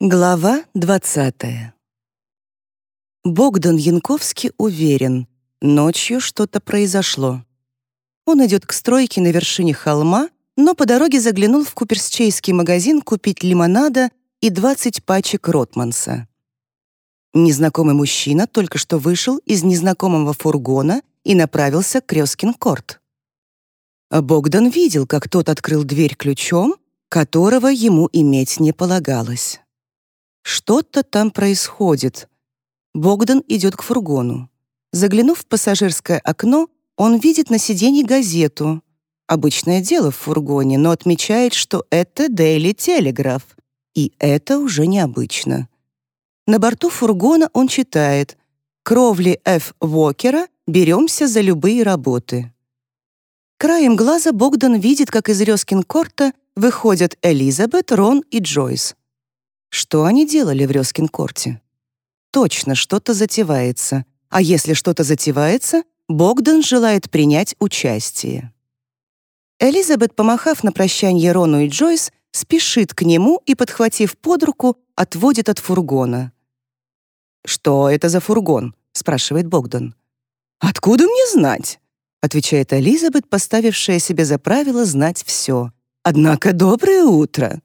Глава 20. Богдан Янковский уверен, ночью что-то произошло. Он идет к стройке на вершине холма, но по дороге заглянул в куперсчейский магазин купить лимонада и 20 пачек Ротманса. Незнакомый мужчина только что вышел из незнакомого фургона и направился к Крёскин-корт. Богдан видел, как тот открыл дверь ключом, которого ему иметь не полагалось. Что-то там происходит. Богдан идет к фургону. Заглянув в пассажирское окно, он видит на сиденье газету. Обычное дело в фургоне, но отмечает, что это Daily Telegraph. И это уже необычно. На борту фургона он читает «Кровли Ф. Вокера. Беремся за любые работы». Краем глаза Богдан видит, как из Рёскин-Корта выходят Элизабет, Рон и Джойс. Что они делали в Рёскин-Корте? Точно, что-то затевается. А если что-то затевается, Богдан желает принять участие. Элизабет, помахав на прощание Рону и Джойс, спешит к нему и, подхватив под руку, отводит от фургона. «Что это за фургон?» — спрашивает Богдан. «Откуда мне знать?» — отвечает Элизабет, поставившая себе за правило знать все. «Однако доброе утро!»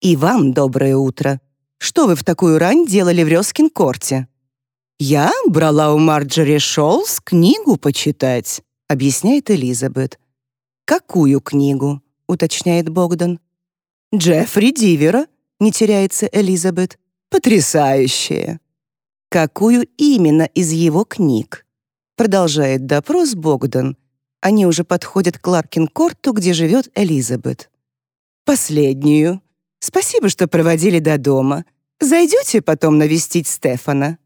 «И вам доброе утро. Что вы в такую рань делали в Рёскин-корте?» «Я брала у Марджори Шолс книгу почитать», — объясняет Элизабет. «Какую книгу?» — уточняет Богдан. «Джеффри Дивера», — не теряется Элизабет. «Потрясающая!» «Какую именно из его книг?» Продолжает допрос Богдан. Они уже подходят к Ларкин-корту, где живет Элизабет. «Последнюю», Спасибо, что проводили до дома. Зайдете потом навестить Стефана?»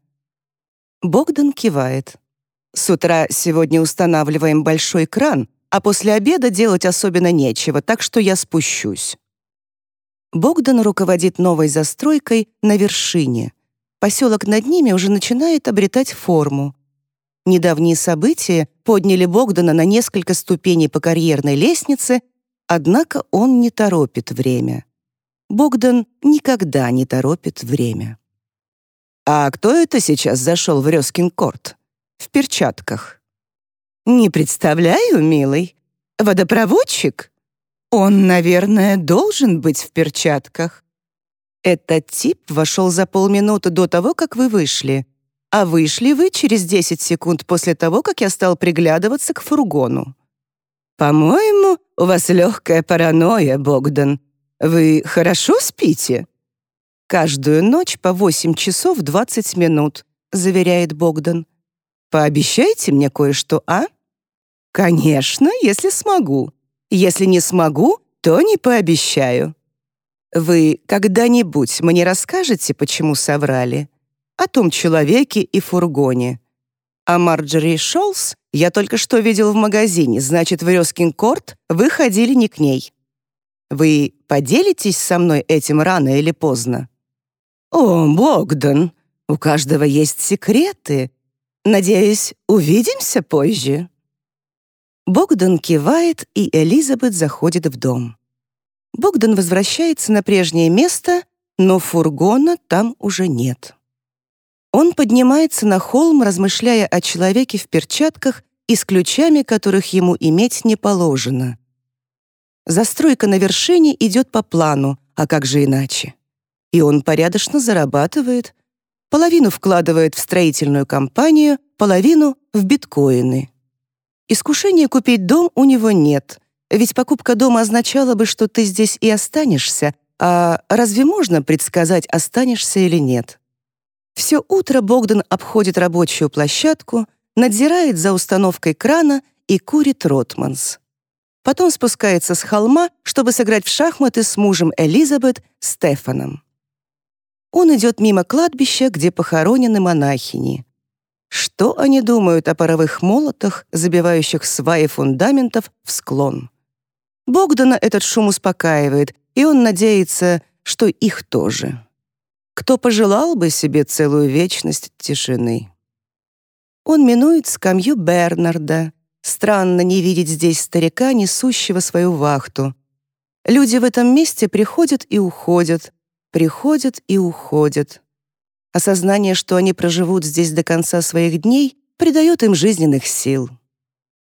Богдан кивает. «С утра сегодня устанавливаем большой кран, а после обеда делать особенно нечего, так что я спущусь». Богдан руководит новой застройкой на вершине. Поселок над ними уже начинает обретать форму. Недавние события подняли Богдана на несколько ступеней по карьерной лестнице, однако он не торопит время. Богдан никогда не торопит время. «А кто это сейчас зашел в Рёскин-корт? В перчатках?» «Не представляю, милый. Водопроводчик? Он, наверное, должен быть в перчатках». «Этот тип вошел за полминуты до того, как вы вышли, а вышли вы через 10 секунд после того, как я стал приглядываться к фургону». «По-моему, у вас легкая паранойя, Богдан», вы хорошо спите?» «Каждую ночь по 8 часов 20 минут», — заверяет Богдан. «Пообещайте мне кое-что, а?» «Конечно, если смогу. Если не смогу, то не пообещаю». «Вы когда-нибудь мне расскажете, почему соврали? О том человеке и фургоне?» «А Марджори Шолс я только что видел в магазине, значит, в Рёскин-Корт вы ходили не к ней. Вы поделитесь со мной этим рано или поздно? О, Богдан, у каждого есть секреты. Надеюсь, увидимся позже. Богдан кивает, и Элизабет заходит в дом. Богдан возвращается на прежнее место, но фургона там уже нет. Он поднимается на холм, размышляя о человеке в перчатках и с ключами, которых ему иметь не положено. Застройка на вершине идет по плану, а как же иначе? И он порядочно зарабатывает. Половину вкладывает в строительную компанию, половину — в биткоины. Искушения купить дом у него нет, ведь покупка дома означала бы, что ты здесь и останешься, а разве можно предсказать, останешься или нет? Все утро Богдан обходит рабочую площадку, надзирает за установкой крана и курит Ротманс. Потом спускается с холма, чтобы сыграть в шахматы с мужем Элизабет Стефаном. Он идет мимо кладбища, где похоронены монахини. Что они думают о паровых молотах, забивающих сваи фундаментов в склон? Богдана этот шум успокаивает, и он надеется, что их тоже. Кто пожелал бы себе целую вечность тишины? Он минует скамью Бернарда, Странно не видеть здесь старика, несущего свою вахту. Люди в этом месте приходят и уходят. приходят и уходят. Осознание, что они проживут здесь до конца своих дней, придает им жизненных сил.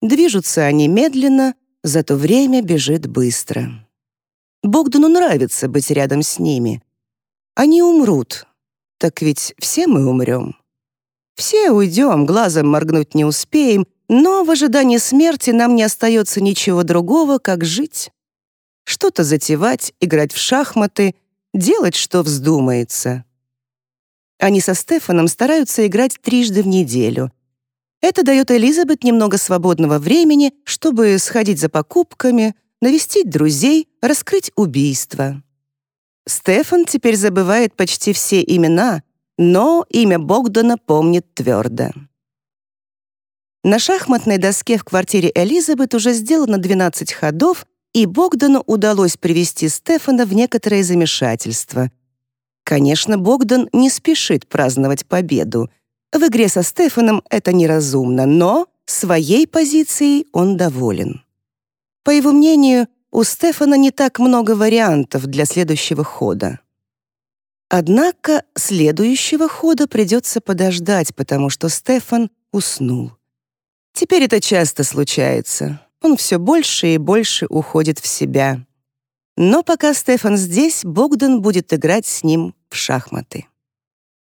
Движутся они медленно, зато время бежит быстро. Богдану нравится быть рядом с ними. Они умрут. Так ведь все мы умрем. Все уйдем, глазом моргнуть не успеем, но в ожидании смерти нам не остается ничего другого, как жить. Что-то затевать, играть в шахматы, делать, что вздумается. Они со Стефаном стараются играть трижды в неделю. Это дает Элизабет немного свободного времени, чтобы сходить за покупками, навестить друзей, раскрыть убийство. Стефан теперь забывает почти все имена, но имя Богдана помнит твердо. На шахматной доске в квартире Элизабет уже сделано 12 ходов, и Богдану удалось привести Стефана в некоторое замешательство. Конечно, Богдан не спешит праздновать победу. В игре со Стефаном это неразумно, но своей позицией он доволен. По его мнению, у Стефана не так много вариантов для следующего хода. Однако следующего хода придется подождать, потому что Стефан уснул. Теперь это часто случается. Он все больше и больше уходит в себя. Но пока Стефан здесь, Богдан будет играть с ним в шахматы.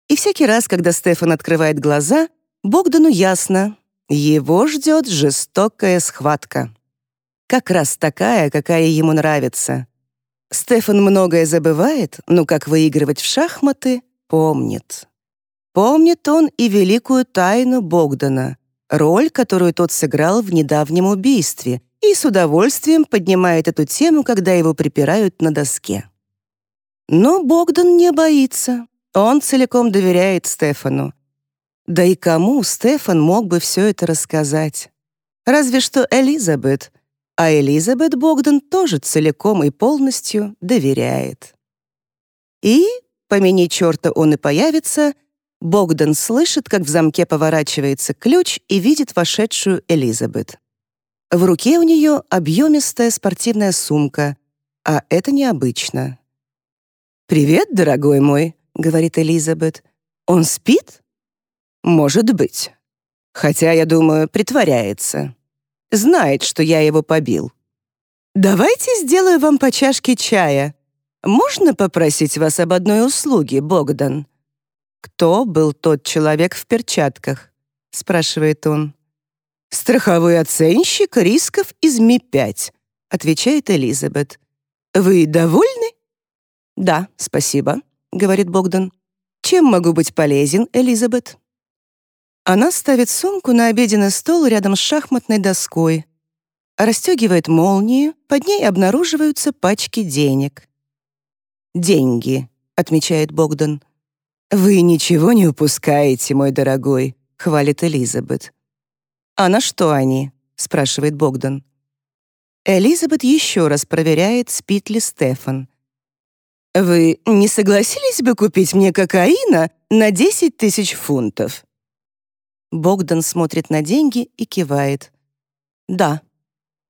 И всякий раз, когда Стефан открывает глаза, Богдану ясно, его ждет жестокая схватка. Как раз такая, какая ему нравится. Стефан многое забывает, но как выигрывать в шахматы помнит. Помнит он и великую тайну Богдана, роль, которую тот сыграл в недавнем убийстве, и с удовольствием поднимает эту тему, когда его припирают на доске. Но Богдан не боится. Он целиком доверяет Стефану. Да и кому Стефан мог бы все это рассказать? Разве что Элизабет. А Элизабет Богдан тоже целиком и полностью доверяет. И, помяни черта он и появится, Богдан слышит, как в замке поворачивается ключ и видит вошедшую Элизабет. В руке у нее объемистая спортивная сумка, а это необычно. «Привет, дорогой мой», — говорит Элизабет. «Он спит?» «Может быть. Хотя, я думаю, притворяется. Знает, что я его побил. Давайте сделаю вам по чашке чая. Можно попросить вас об одной услуге, Богдан?» «Кто был тот человек в перчатках?» — спрашивает он. «Страховой оценщик рисков из Ми-5», — отвечает Элизабет. «Вы довольны?» «Да, спасибо», — говорит Богдан. «Чем могу быть полезен, Элизабет?» Она ставит сумку на обеденный стол рядом с шахматной доской, расстегивает молнию, под ней обнаруживаются пачки денег. «Деньги», — отмечает Богдан. «Вы ничего не упускаете, мой дорогой», — хвалит Элизабет. «А на что они?» — спрашивает Богдан. Элизабет еще раз проверяет, спит ли Стефан. «Вы не согласились бы купить мне кокаина на 10 тысяч фунтов?» Богдан смотрит на деньги и кивает. «Да».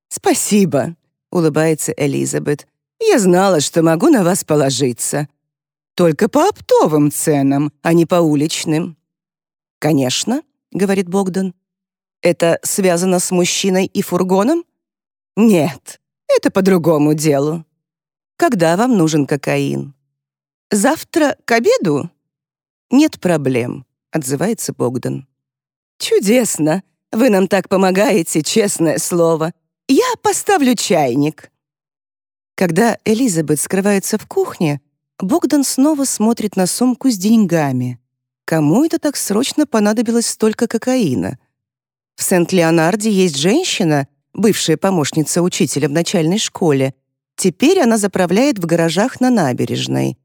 «Спасибо», — улыбается Элизабет. «Я знала, что могу на вас положиться. Только по оптовым ценам, а не по уличным». «Конечно», — говорит Богдан. «Это связано с мужчиной и фургоном?» «Нет, это по другому делу». «Когда вам нужен кокаин?» «Завтра к обеду?» «Нет проблем», — отзывается Богдан. «Чудесно! Вы нам так помогаете, честное слово. Я поставлю чайник». Когда Элизабет скрывается в кухне, Богдан снова смотрит на сумку с деньгами. Кому это так срочно понадобилось столько кокаина? В Сент-Леонарде есть женщина, бывшая помощница учителя в начальной школе. Теперь она заправляет в гаражах на набережной.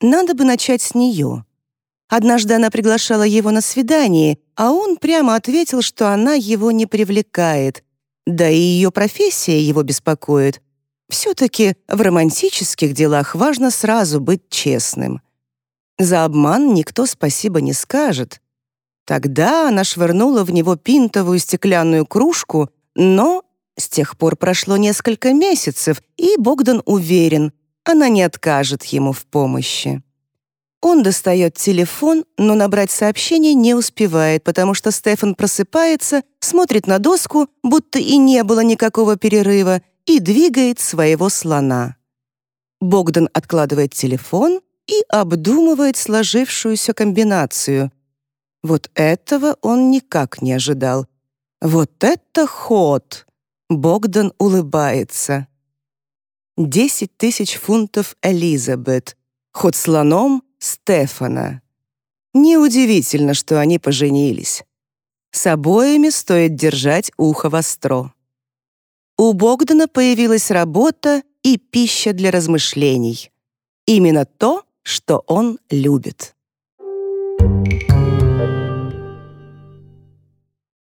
Надо бы начать с нее. Однажды она приглашала его на свидание, а он прямо ответил, что она его не привлекает. Да и ее профессия его беспокоит. Все-таки в романтических делах важно сразу быть честным. За обман никто спасибо не скажет. Тогда она швырнула в него пинтовую стеклянную кружку, но с тех пор прошло несколько месяцев, и Богдан уверен, она не откажет ему в помощи. Он достает телефон, но набрать сообщение не успевает, потому что Стефан просыпается, смотрит на доску, будто и не было никакого перерыва, и двигает своего слона. Богдан откладывает телефон и обдумывает сложившуюся комбинацию. Вот этого он никак не ожидал. Вот это ход! Богдан улыбается. Десять тысяч фунтов Элизабет. Ход слоном Стефана. Неудивительно, что они поженились. С обоими стоит держать ухо востро. У Богдана появилась работа и пища для размышлений. Именно то, что он любит.